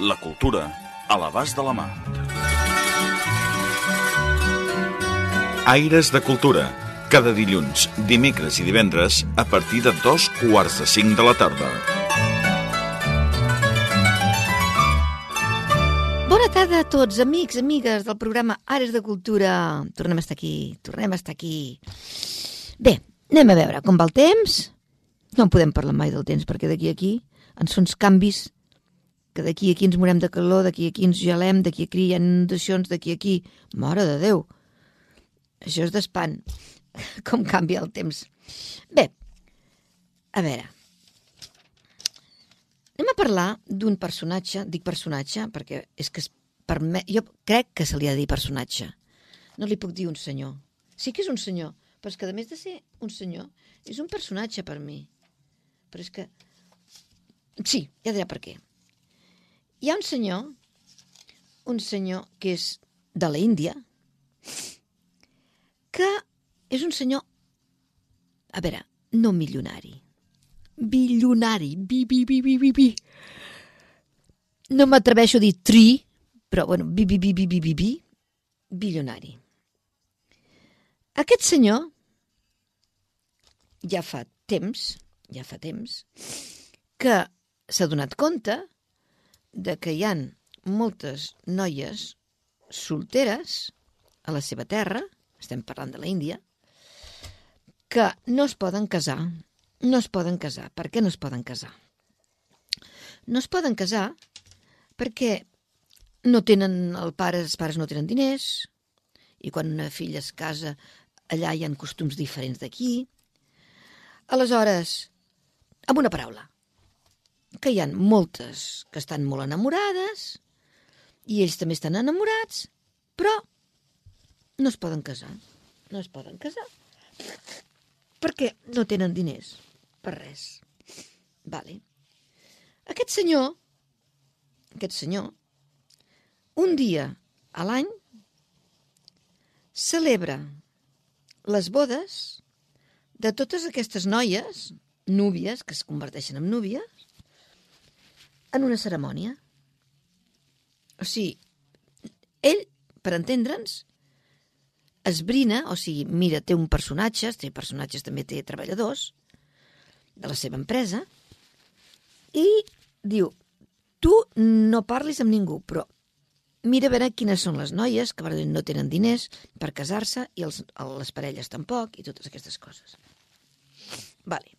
La cultura a l'abast de la mà. Aires de Cultura. Cada dilluns, dimecres i divendres a partir de dos quarts de cinc de la tarda. Bona tarda a tots, amics, amigues del programa Ares de Cultura. Tornem a estar aquí, tornem a estar aquí. Bé, anem a veure com va el temps. No en podem parlar mai del temps, perquè d'aquí a aquí ens són canvis que d'aquí a aquí ens morem de calor, d'aquí a aquí ens gelem, d'aquí a aquí hi ha inundacions, d'aquí a aquí... Mare de Déu! Això és d'espant, com canvia el temps. Bé, a veure, Anem a parlar d'un personatge, dic personatge perquè és que es permet, jo crec que se li ha de dir personatge. No li puc dir un senyor. Sí que és un senyor, però és que a més de ser un senyor, és un personatge per mi. Però és que... Sí, ja dirà per què. Hi ha un senyor, un senyor que és de la Índia, que és un senyor, a veure, no milionari, bilionari, bi, bi, bi, bi, bi, bi. No m'atreveixo a dir tri, però, bueno, bi, bi, bi, bi, bi, bi, bi, bilionari. Aquest senyor ja fa temps, ja fa temps, que s'ha donat compte de que hi han moltes noies solteres a la seva terra, estem parlant de la Índia, que no es poden casar no es poden casar. Per què no es poden casar? No es poden casar perquè no tenen el pare, els pares no tenen diners, i quan una filla es casa, allà hi han costums diferents d'aquí. Aleshores, amb una paraula, que hi han moltes que estan molt enamorades, i ells també estan enamorats, però no es poden casar. No es poden casar perquè no tenen diners per res. Vale. Aquest senyor, aquest senyor, un dia a l'any celebra les bodes de totes aquestes noies, núvies, que es converteixen en núvies, en una cerimònia. O sigui, ell, per entendre'ns, esbrina, o sigui, mira, té un personatge, té personatges, també té treballadors, de la seva empresa i diu, tu no parlis amb ningú, però mira a veure quines són les noies que no tenen diners per casar-se i els, les parelles tampoc i totes aquestes coses. Vale.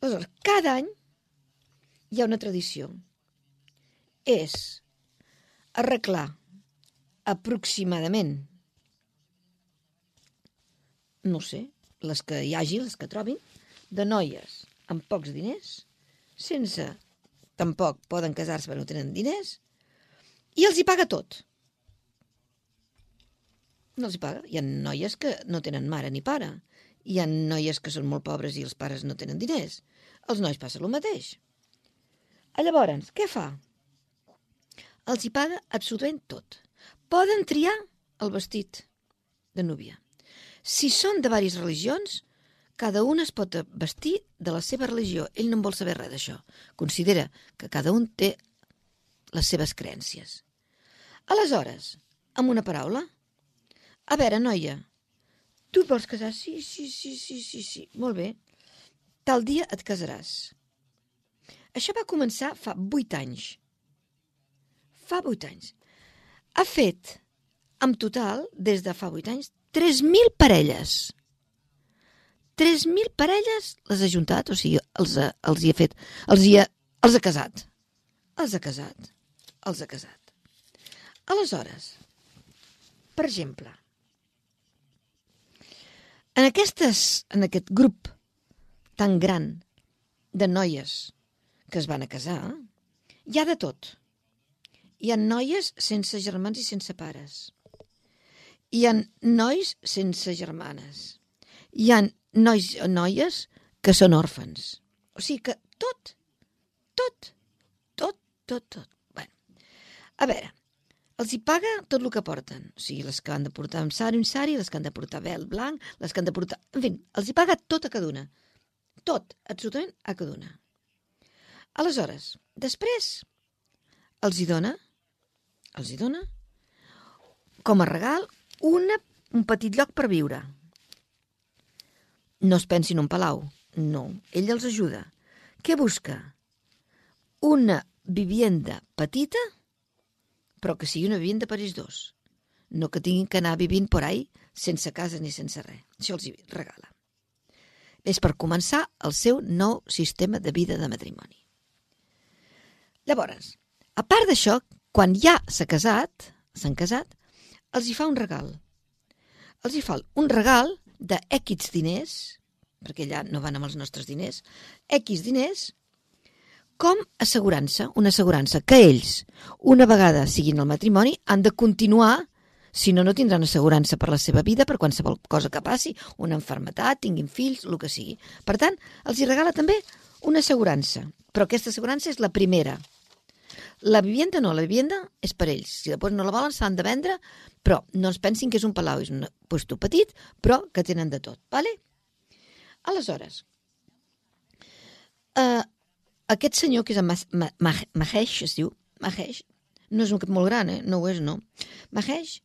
Aleshores, cada any hi ha una tradició. És arreglar aproximadament, no sé, les que hi hagi, les que trobin, de noies amb pocs diners, sense tampoc poden casar-se perquè no tenen diners, i els hi paga tot. No els hi paga. Hi ha noies que no tenen mare ni pare. Hi ha noies que són molt pobres i els pares no tenen diners. Els nois passen el mateix. A llavors, què fa? Els hi paga absolutament tot. Poden triar el vestit de núvia. Si són de diverses religions, cada un es pot vestir de la seva religió. Ell no en vol saber res d'això. Considera que cada un té les seves creences. Aleshores, amb una paraula, a veure, noia, tu vols casar? Sí, sí, sí, sí, sí, sí. Molt bé. Tal dia et casaràs. Això va començar fa vuit anys. Fa vuit anys. Ha fet, en total, des de fa vuit anys, 3.000 parelles. 3.000 parelles les ha juntat, o sigui, els, ha, els hi ha fet, els hi ha, els ha casat. Els ha casat. Els ha casat. Aleshores, per exemple, en, aquestes, en aquest grup tan gran de noies que es van a casar, hi ha de tot. hi ha noies sense germans i sense pares. Hi ha nois sense germanes. Hi ha nois o noies que són òrfans. O sigui que tot, tot, tot, tot, tot. Bueno, a veure, els hi paga tot el que porten. O sigui, les que han de portar un sari, un sari, les que han de portar vel blanc, les que han de portar... En fi, els hi paga tot a cada una. Tot, absolutament a cada una. Aleshores, després, els hi dona, els hi dona, com a regal, una, un petit lloc per viure. No es pensin un palau. No, ell els ajuda. Què busca? Una vivienda petita, però que sigui una vivienda per ells dos. No que tinguin que anar vivint por ahí sense casa ni sense res. Això els regala. És per començar el seu nou sistema de vida de matrimoni. Llavors, a part d'això, quan ja s'ha casat, s'han casat, els hi fa un regal. Els hi fa un regal de X diners, perquè allà no van amb els nostres diners, X diners, com assegurança, una assegurança que ells, una vegada siguin al matrimoni, han de continuar, si no, no tindran assegurança per la seva vida, per qualsevol cosa que passi, una enfermetat, tinguin fills, el que sigui. Per tant, els hi regala també una assegurança, però aquesta assegurança és la primera. La vivienda no, la vivienda és per ells. Si després no la volen, s'han de vendre, però no es pensin que és un palau, és un puesto petit, però que tenen de tot. Vale? Aleshores, eh, aquest senyor, que és el Mahesh, es diu, Mahesh, no és un cap molt gran, eh? no ho és, no. Mahesh,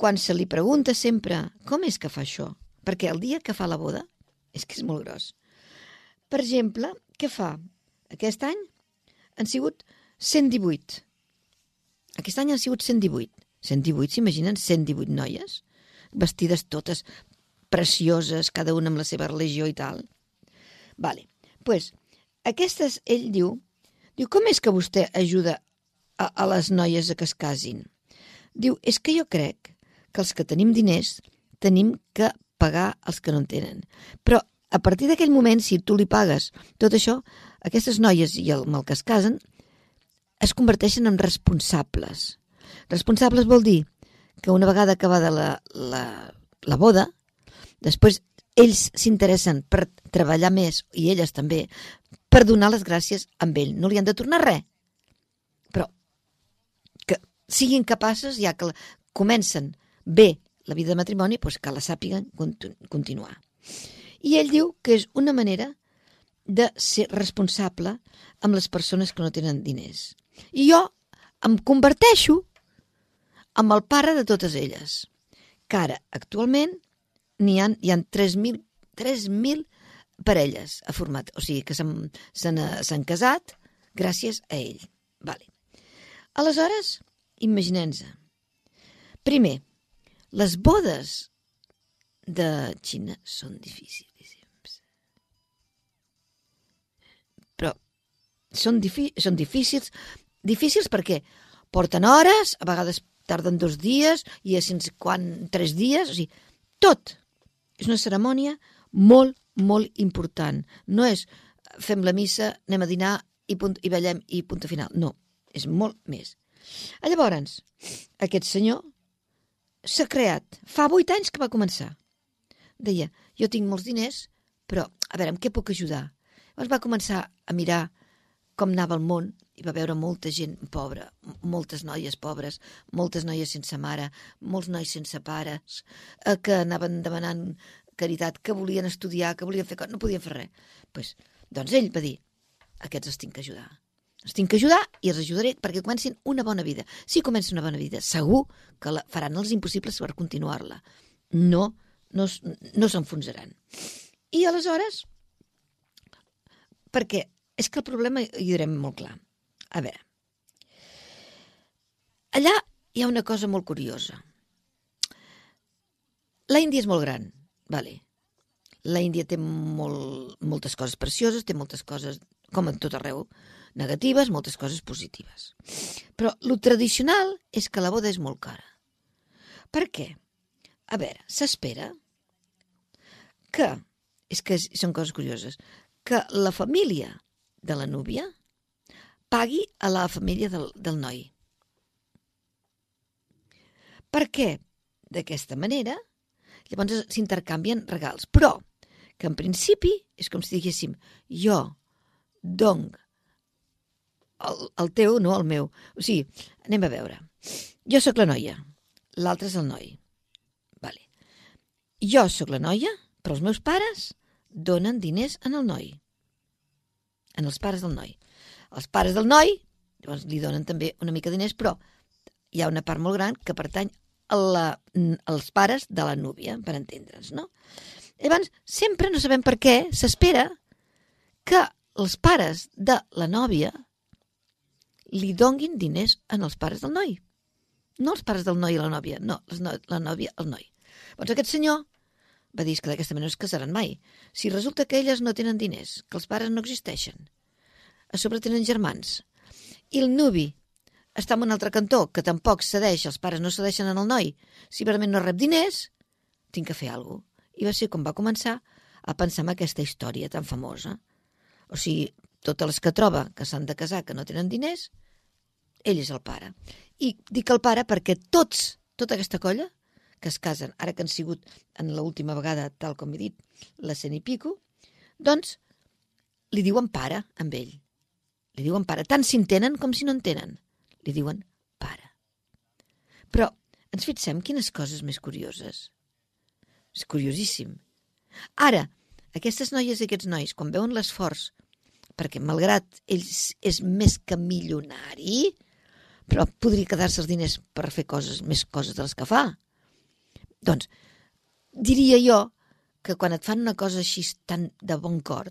quan se li pregunta sempre com és que fa això, perquè el dia que fa la boda, és que és molt gros. Per exemple, què fa? Aquest any han sigut 118. Aquest any han sigut 118. 118, s'imaginen? 118 noies, vestides totes precioses, cada una amb la seva religió i tal. Vale. pues, aquestes, ell diu, diu, com és que vostè ajuda a, a les noies a que es casin? Diu, és que jo crec que els que tenim diners tenim que pagar els que no en tenen. Però a partir d'aquell moment, si tu li pagues tot això, aquestes noies i el, amb el que es casen es converteixen en responsables. Responsables vol dir que una vegada acabada la, la, la boda, després ells s'interessen per treballar més, i elles també, per donar les gràcies amb ell. No li han de tornar res. Però que siguin capaces, ja que comencen bé la vida de matrimoni, doncs que la sàpiguen continuar. I ell diu que és una manera de ser responsable amb les persones que no tenen diners. I jo em converteixo amb el pare de totes elles, que ara, actualment, n'hi ha, hi ha 3.000 3.000 parelles a format, o sigui que s'han casat gràcies a ell. Vale. Aleshores, imaginem-nos. Primer, les bodes de Xina són difícils. Però són, són difícils Difícils perquè porten hores, a vegades tarden dos dies i a sense quan tres dies, o sigui, tot. És una cerimònia molt, molt important. No és fem la missa, anem a dinar i, punt, i ballem i punt final. No, és molt més. Llavors, aquest senyor s'ha creat, fa vuit anys que va començar. Deia, jo tinc molts diners, però a veure, amb què puc ajudar? Llavors va començar a mirar com anava el món i va veure molta gent pobra, moltes noies pobres, moltes noies sense mare, molts nois sense pares, eh, que anaven demanant caritat, que volien estudiar, que volien fer coses, no podien fer res. Pues, doncs ell va dir, aquests els tinc que ajudar. Els tinc que ajudar i els ajudaré perquè comencin una bona vida. Si comencen una bona vida, segur que la, faran els impossibles per continuar-la. No, no, no s'enfonsaran. I aleshores, perquè és que el problema hi direm molt clar. A veure, allà hi ha una cosa molt curiosa. La Índia és molt gran, vale. La Índia té molt, moltes coses precioses, té moltes coses, com en tot arreu, negatives, moltes coses positives. Però lo tradicional és que la boda és molt cara. Per què? A veure, s'espera que, és que són coses curioses, que la família de la núvia pagui a la família del, del noi. Per què? D'aquesta manera, llavors s'intercanvien regals. Però, que en principi és com si diguéssim, jo donc el, el teu, no el meu. O sigui, anem a veure. Jo sóc la noia, l'altre és el noi. Vale. Jo sóc la noia, però els meus pares donen diners en el noi. En els pares del noi. Els pares del noi, llavors li donen també una mica de diners, però hi ha una part molt gran que pertany a la, als pares de la núvia, per entendre'ns, no? Llavors, sempre no sabem per què s'espera que els pares de la nòvia li donguin diners en els pares del noi. No els pares del noi i la nòvia, no, no la nòvia al noi. Doncs aquest senyor va dir que d'aquesta manera no es casaran mai. Si resulta que elles no tenen diners, que els pares no existeixen, a sobre tenen germans, i el nuvi està en un altre cantó, que tampoc cedeix, els pares no cedeixen en el noi, si realment no rep diners, tinc que fer alguna cosa. I va ser com va començar a pensar en aquesta història tan famosa. O sigui, totes les que troba que s'han de casar que no tenen diners, ell és el pare. I dic el pare perquè tots, tota aquesta colla, que es casen, ara que han sigut en l'última vegada, tal com he dit, la cent i pico, doncs li diuen pare amb ell. Li diuen pare, tant si en tenen com si no en tenen. Li diuen pare. Però ens fixem quines coses més curioses. És curiosíssim. Ara, aquestes noies i aquests nois, quan veuen l'esforç, perquè malgrat ells és més que milionari, però podria quedar-se els diners per fer coses, més coses de les que fa. Doncs diria jo que quan et fan una cosa així tan de bon cor,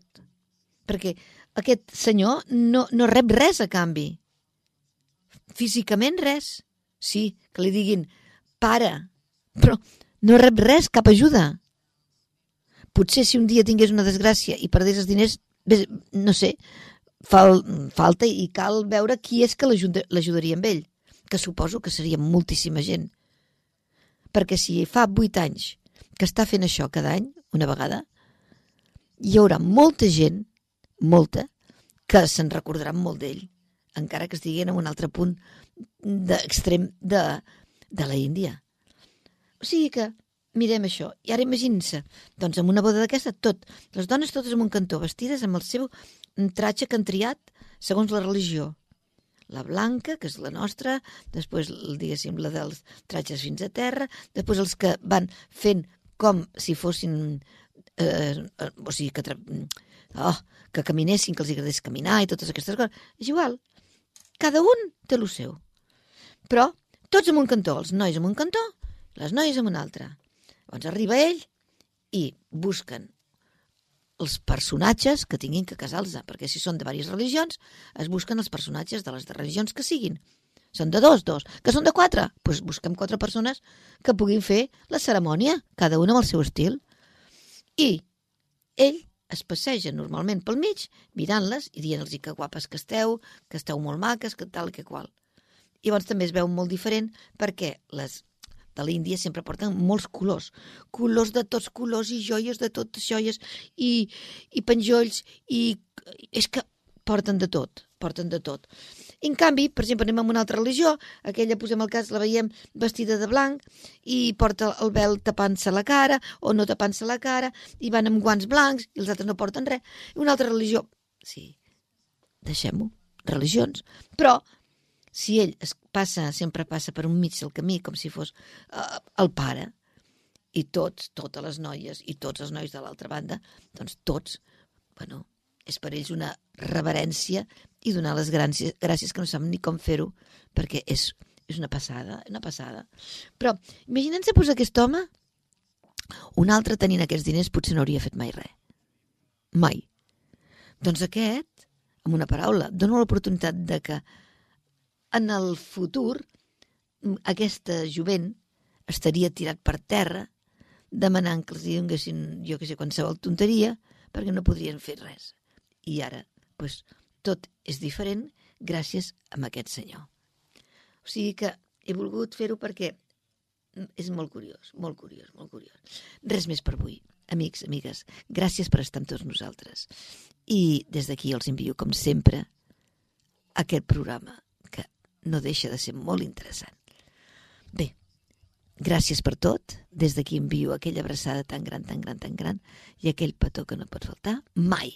perquè aquest senyor no, no rep res a canvi. Físicament res. Sí, que li diguin pare, però no rep res, cap ajuda. Potser si un dia tingués una desgràcia i perdés els diners, no sé, fal, falta i cal veure qui és que l'ajudaria amb ell, que suposo que seria moltíssima gent perquè si fa vuit anys que està fent això cada any, una vegada, hi haurà molta gent, molta, que se'n recordarà molt d'ell, encara que estiguin en un altre punt d'extrem de, de la Índia. O sigui que mirem això. I ara imaginin-se, doncs amb una boda d'aquesta, tot, les dones totes en un cantó, vestides amb el seu tratge que han triat segons la religió la blanca, que és la nostra, després, diguéssim, la dels tratges fins a terra, després els que van fent com si fossin... Eh, eh, o sigui, que, oh, que caminessin, que els agradés caminar i totes aquestes coses. És igual. Cada un té el seu. Però tots en un cantó, els nois en un cantó, les noies en un altre. Llavors arriba ell i busquen els personatges que tinguin que casar-los, perquè si són de diverses religions, es busquen els personatges de les de religions que siguin. Són de dos, dos. Que són de quatre? Doncs pues busquem quatre persones que puguin fer la cerimònia, cada una amb el seu estil. I ell es passeja normalment pel mig, mirant-les i dient-los que guapes que esteu, que esteu molt maques, que tal, que qual. I llavors també es veu molt diferent perquè les de l'Índia sempre porten molts colors. Colors de tots colors i joies de totes joies i, i penjolls i és que porten de tot, porten de tot. En canvi, per exemple, anem a una altra religió, aquella, posem el cas, la veiem vestida de blanc i porta el vel tapant-se la cara o no tapant-se la cara i van amb guants blancs i els altres no porten res. Una altra religió, sí, deixem-ho, religions, però si ell es passa, sempre passa per un mig del camí, com si fos uh, el pare, i tots, totes les noies i tots els nois de l'altra banda, doncs tots, bueno, és per ells una reverència i donar les gràcies, gràcies que no saben ni com fer-ho, perquè és, és una passada, una passada. Però imaginem-se posar aquest home, un altre tenint aquests diners potser no hauria fet mai res. Mai. Doncs aquest, amb una paraula, dona l'oportunitat de que en el futur aquesta jovent estaria tirat per terra demanant que els donguessin, jo que sé, qualsevol tonteria, perquè no podrien fer res. I ara, doncs, tot és diferent gràcies a aquest senyor. O sigui que he volgut fer-ho perquè és molt curiós, molt curiós, molt curiós. Res més per avui. Amics, amigues, gràcies per estar amb tots nosaltres. I des d'aquí els envio, com sempre, aquest programa no deixa de ser molt interessant. Bé, gràcies per tot. Des d'aquí envio aquella abraçada tan gran, tan gran, tan gran i aquell petó que no pot faltar mai.